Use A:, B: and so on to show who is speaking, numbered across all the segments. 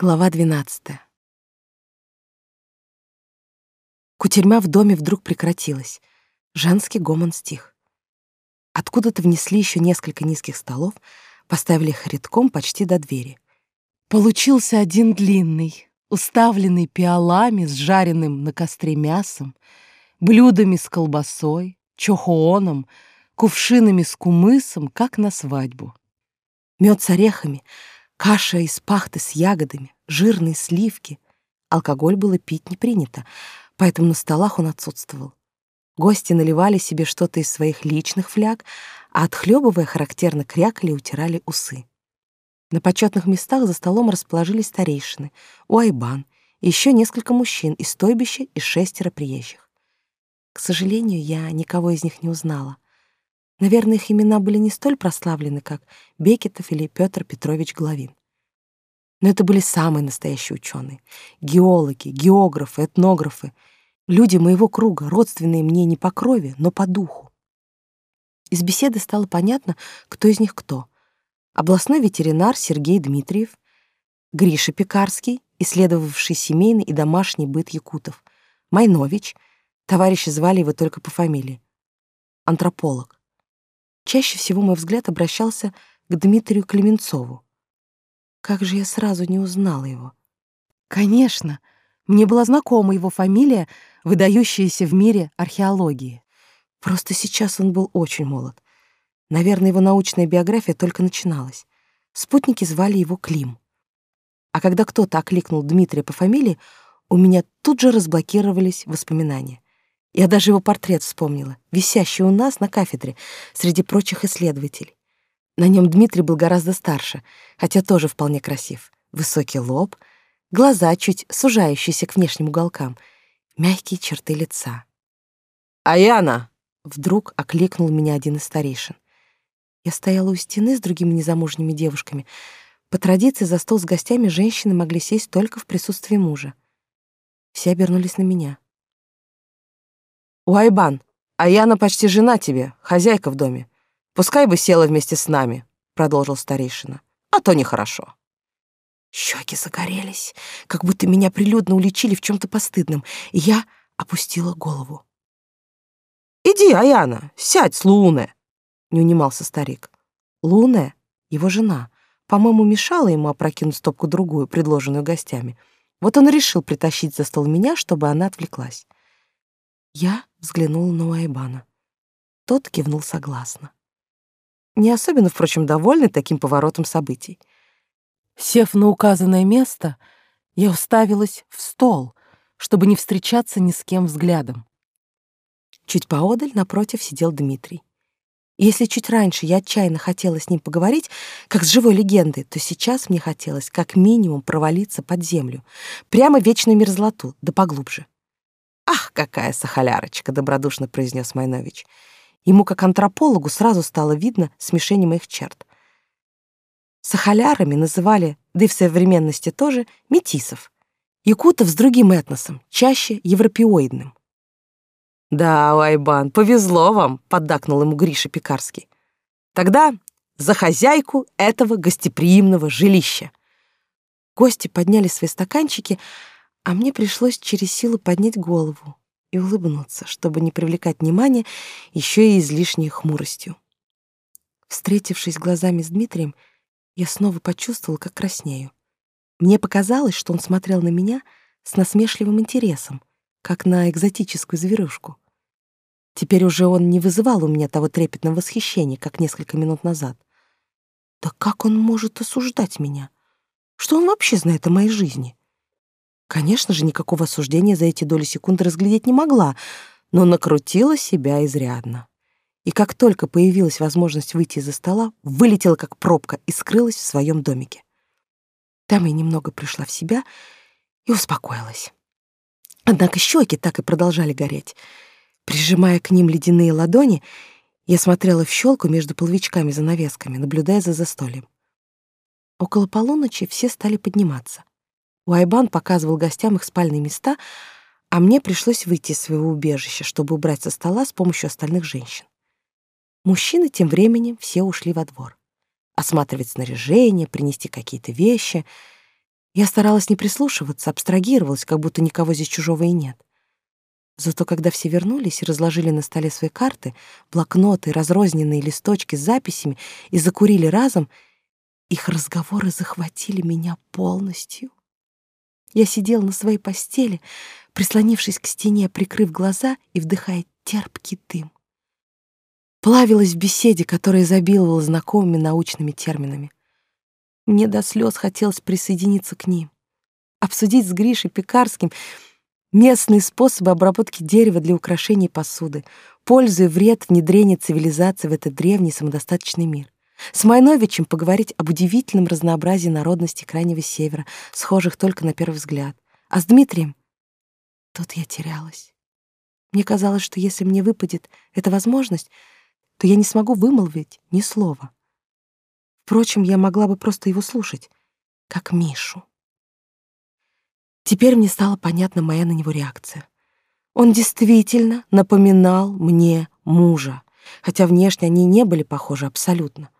A: Глава 12. Кутерьма в доме вдруг прекратилась. Женский гомон стих. Откуда-то внесли еще несколько низких столов, поставили их редком почти до двери. Получился один длинный, уставленный пиалами с жареным на костре мясом, блюдами с колбасой, чохооном, кувшинами с кумысом, как на свадьбу. Мед с орехами — Каша из пахты с ягодами, жирные сливки. Алкоголь было пить не принято, поэтому на столах он отсутствовал. Гости наливали себе что-то из своих личных фляг, а отхлебывая, характерно крякали и утирали усы. На почетных местах за столом расположились старейшины, Уайбан еще несколько мужчин из стойбища и шестеро приезжих. К сожалению, я никого из них не узнала — Наверное, их имена были не столь прославлены, как Бекетов или Петр Петрович Главин. Но это были самые настоящие ученые. Геологи, географы, этнографы. Люди моего круга, родственные мне не по крови, но по духу. Из беседы стало понятно, кто из них кто. Областной ветеринар Сергей Дмитриев, Гриша Пекарский, исследовавший семейный и домашний быт якутов, Майнович, товарищи звали его только по фамилии, антрополог. Чаще всего мой взгляд обращался к Дмитрию Клеменцову. Как же я сразу не узнала его? Конечно, мне была знакома его фамилия, выдающаяся в мире археологии. Просто сейчас он был очень молод. Наверное, его научная биография только начиналась. Спутники звали его Клим. А когда кто-то окликнул Дмитрия по фамилии, у меня тут же разблокировались воспоминания. Я даже его портрет вспомнила, висящий у нас на кафедре среди прочих исследователей. На нем Дмитрий был гораздо старше, хотя тоже вполне красив. Высокий лоб, глаза чуть сужающиеся к внешним уголкам, мягкие черты лица.
B: «Аяна!»
A: — вдруг окликнул меня один из старейшин. Я стояла у стены с другими незамужними девушками. По традиции за стол с гостями женщины могли сесть только в присутствии мужа. Все обернулись на меня.
B: «Уайбан, а Яна почти жена тебе, хозяйка в доме. Пускай бы села вместе с нами», — продолжил старейшина. «А то нехорошо».
A: Щеки загорелись, как будто меня прилюдно уличили в чем-то постыдном, и я опустила голову.
B: «Иди, Аяна, сядь с Луне», — не унимался старик.
A: Луне, его жена, по-моему, мешала ему опрокинуть стопку-другую, предложенную гостями. Вот он решил притащить за стол меня, чтобы она отвлеклась. Я взглянула на Уайбана. Тот кивнул согласно. Не особенно, впрочем, довольный таким поворотом событий. Сев на указанное место, я уставилась в стол, чтобы не встречаться ни с кем взглядом. Чуть поодаль напротив сидел Дмитрий. Если чуть раньше я отчаянно хотела с ним поговорить, как с живой легендой, то сейчас мне хотелось как минимум провалиться под землю, прямо в вечную мерзлоту, да поглубже. «Ах, какая сахалярочка!» — добродушно произнес Майнович. Ему, как антропологу, сразу стало видно смешение моих черт. Сахалярами называли, да и в современности тоже, метисов. Якутов с другим этносом, чаще европеоидным.
B: «Да, Уайбан, повезло вам», — поддакнул ему Гриша Пекарский. «Тогда за хозяйку этого гостеприимного жилища».
A: Гости подняли свои стаканчики, а мне пришлось через силу поднять голову и улыбнуться, чтобы не привлекать внимания еще и излишней хмуростью. Встретившись глазами с Дмитрием, я снова почувствовала, как краснею. Мне показалось, что он смотрел на меня с насмешливым интересом, как на экзотическую зверюшку. Теперь уже он не вызывал у меня того трепетного восхищения, как несколько минут назад. Да как он может осуждать меня? Что он вообще знает о моей жизни? Конечно же, никакого осуждения за эти доли секунды разглядеть не могла, но накрутила себя изрядно. И как только появилась возможность выйти из-за стола, вылетела как пробка и скрылась в своем домике. Там я немного пришла в себя и успокоилась. Однако щеки так и продолжали гореть. Прижимая к ним ледяные ладони, я смотрела в щелку между половичками-занавесками, наблюдая за застольем. Около полуночи все стали подниматься. Уайбан показывал гостям их спальные места, а мне пришлось выйти из своего убежища, чтобы убрать со стола с помощью остальных женщин. Мужчины тем временем все ушли во двор. Осматривать снаряжение, принести какие-то вещи. Я старалась не прислушиваться, абстрагировалась, как будто никого здесь чужого и нет. Зато когда все вернулись и разложили на столе свои карты, блокноты, разрозненные листочки с записями и закурили разом, их разговоры захватили меня полностью. Я сидела на своей постели, прислонившись к стене, прикрыв глаза и вдыхая терпкий дым. Плавилась в беседе, которая изобиловала знакомыми научными терминами. Мне до слез хотелось присоединиться к ним, обсудить с Гришей Пекарским — Местные способы обработки дерева для украшений посуды, пользу и вред внедрения цивилизации в этот древний самодостаточный мир. С Майновичем поговорить об удивительном разнообразии народностей Крайнего Севера, схожих только на первый взгляд. А с Дмитрием тут я терялась. Мне казалось, что если мне выпадет эта возможность, то я не смогу вымолвить ни слова. Впрочем, я могла бы просто его слушать, как Мишу. Теперь мне стала понятна моя на него реакция. Он действительно напоминал мне мужа, хотя внешне они не были похожи абсолютно.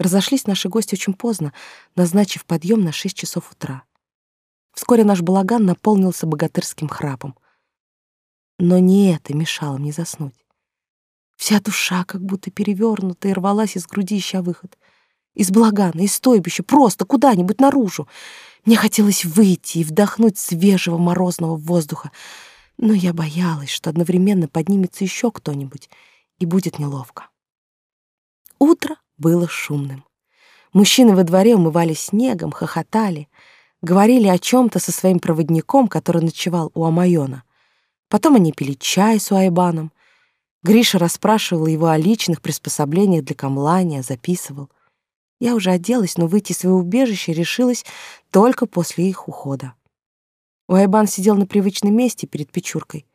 A: Разошлись наши гости очень поздно, назначив подъем на шесть часов утра. Вскоре наш балаган наполнился богатырским храпом. Но не это мешало мне заснуть. Вся душа как будто перевернута и рвалась из груди, ища выход. Из балагана, из стойбища, просто куда-нибудь наружу. Мне хотелось выйти и вдохнуть свежего морозного воздуха, но я боялась, что одновременно поднимется еще кто-нибудь, и будет неловко. Утро было шумным. Мужчины во дворе умывались снегом, хохотали, говорили о чем-то со своим проводником, который ночевал у Амайона. Потом они пили чай с Уайбаном. Гриша расспрашивал его о личных приспособлениях для камлания, записывал. Я уже оделась, но выйти из своего убежища решилась только после их ухода. Уайбан сидел на привычном месте перед печуркой.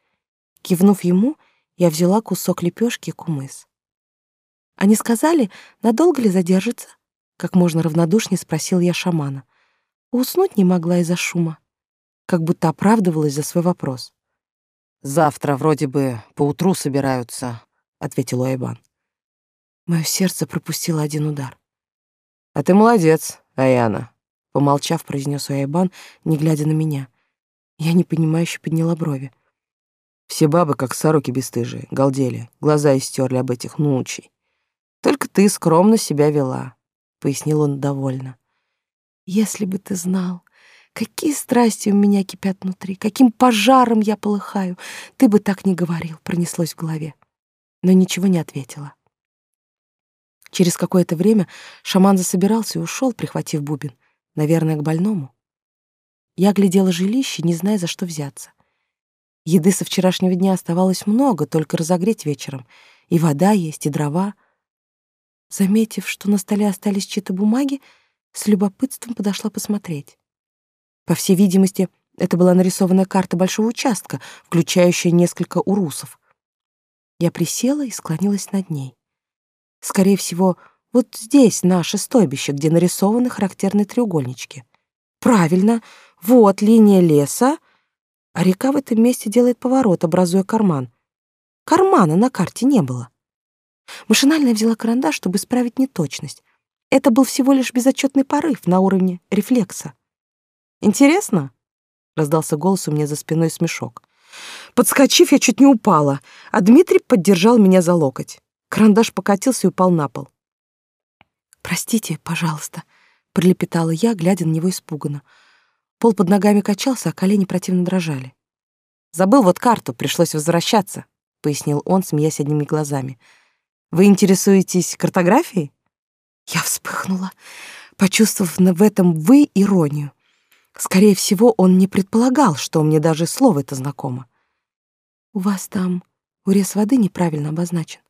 A: Кивнув ему, я взяла кусок лепешки и кумыс. Они сказали, надолго ли задержится? Как можно равнодушнее спросил я шамана. Уснуть не могла из-за шума. Как будто оправдывалась за свой вопрос.
B: «Завтра вроде бы поутру собираются», — ответил Уайбан.
A: Мое сердце пропустило один удар.
B: «А ты молодец, Аяна», — помолчав, произнес Уайбан, не глядя на меня.
A: Я непонимающе подняла брови.
B: Все бабы, как сороки бесстыжие, галдели, глаза истерли об этих нучей. Только ты скромно себя вела, — пояснил он довольно.
A: Если бы ты знал, какие страсти у меня кипят внутри, каким пожаром я полыхаю, ты бы так не говорил, пронеслось в голове. Но ничего не ответила. Через какое-то время шаман засобирался и ушел, прихватив бубен, наверное, к больному. Я глядела жилище, не зная, за что взяться. Еды со вчерашнего дня оставалось много, только разогреть вечером. И вода есть, и дрова. Заметив, что на столе остались чьи-то бумаги, с любопытством подошла посмотреть. По всей видимости, это была нарисованная карта большого участка, включающая несколько урусов. Я присела и склонилась над ней. Скорее всего, вот здесь наше стойбище, где нарисованы характерные треугольнички. Правильно, вот линия леса, а река в этом месте делает поворот, образуя карман. Кармана на карте не было. Машинально взяла карандаш, чтобы исправить неточность. Это был всего лишь безотчетный порыв на уровне рефлекса. «Интересно?» — раздался голос у меня за спиной смешок. Подскочив, я чуть не упала, а Дмитрий поддержал меня за локоть. Карандаш покатился и упал на пол. «Простите, пожалуйста», — пролепетала я, глядя на него испуганно. Пол под ногами качался, а колени противно дрожали.
B: «Забыл вот карту, пришлось возвращаться», — пояснил он, смеясь одними глазами. «Вы интересуетесь картографией?»
A: Я вспыхнула, почувствовав в этом «вы» иронию. Скорее всего, он не предполагал, что мне даже слово это знакомо. «У вас там урез воды неправильно обозначен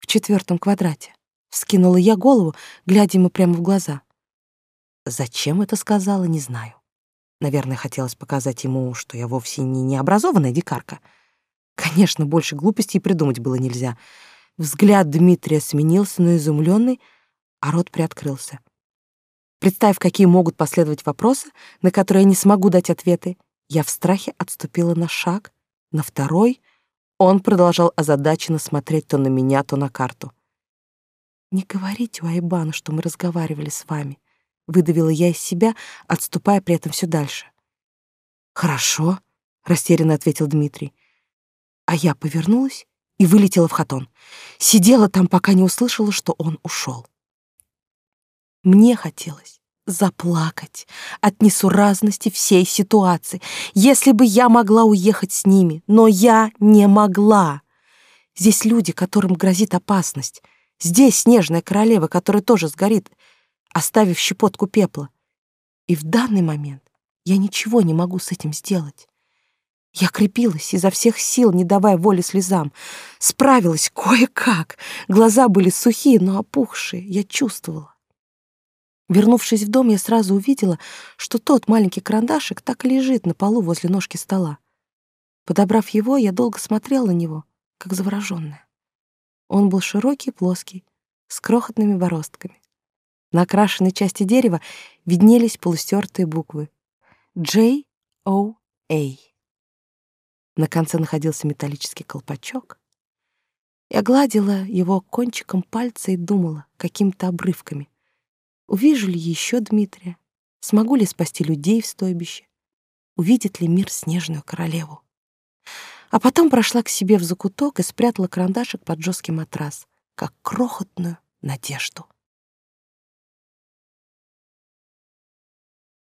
A: в четвертом квадрате. Вскинула я голову, глядя ему прямо в глаза. Зачем это сказала, не знаю. Наверное, хотелось показать ему, что я вовсе не необразованная дикарка. Конечно, больше глупостей придумать было нельзя. Взгляд Дмитрия сменился на изумленный, а рот приоткрылся. Представив, какие могут последовать вопросы, на которые я не смогу дать ответы, я в страхе отступила на шаг, на второй, он продолжал озадаченно смотреть то на меня, то на карту. «Не говорите Уайбану, что мы разговаривали с вами», выдавила я из себя, отступая при этом все дальше. Хорошо, растерянно ответил Дмитрий. А я повернулась и вылетела в хатон. Сидела там, пока не услышала, что он ушел. Мне хотелось заплакать от несуразности всей ситуации. Если бы я могла уехать с ними, но я не могла. Здесь люди, которым грозит опасность. Здесь снежная королева, которая тоже сгорит, оставив щепотку пепла. И в данный момент я ничего не могу с этим сделать. Я крепилась изо всех сил, не давая воли слезам. Справилась кое-как. Глаза были сухие, но опухшие. Я чувствовала. Вернувшись в дом, я сразу увидела, что тот маленький карандашик так и лежит на полу возле ножки стола. Подобрав его, я долго смотрела на него, как заворожённая. Он был широкий, плоский, с крохотными бороздками. На окрашенной части дерева виднелись полустертые буквы J-O-A. На конце находился металлический колпачок. Я гладила его кончиком пальца и думала какими-то обрывками. Увижу ли еще Дмитрия? Смогу ли спасти людей в стойбище? Увидит ли мир снежную королеву? А потом прошла к себе в закуток и спрятала карандашик под жесткий матрас, как крохотную надежду.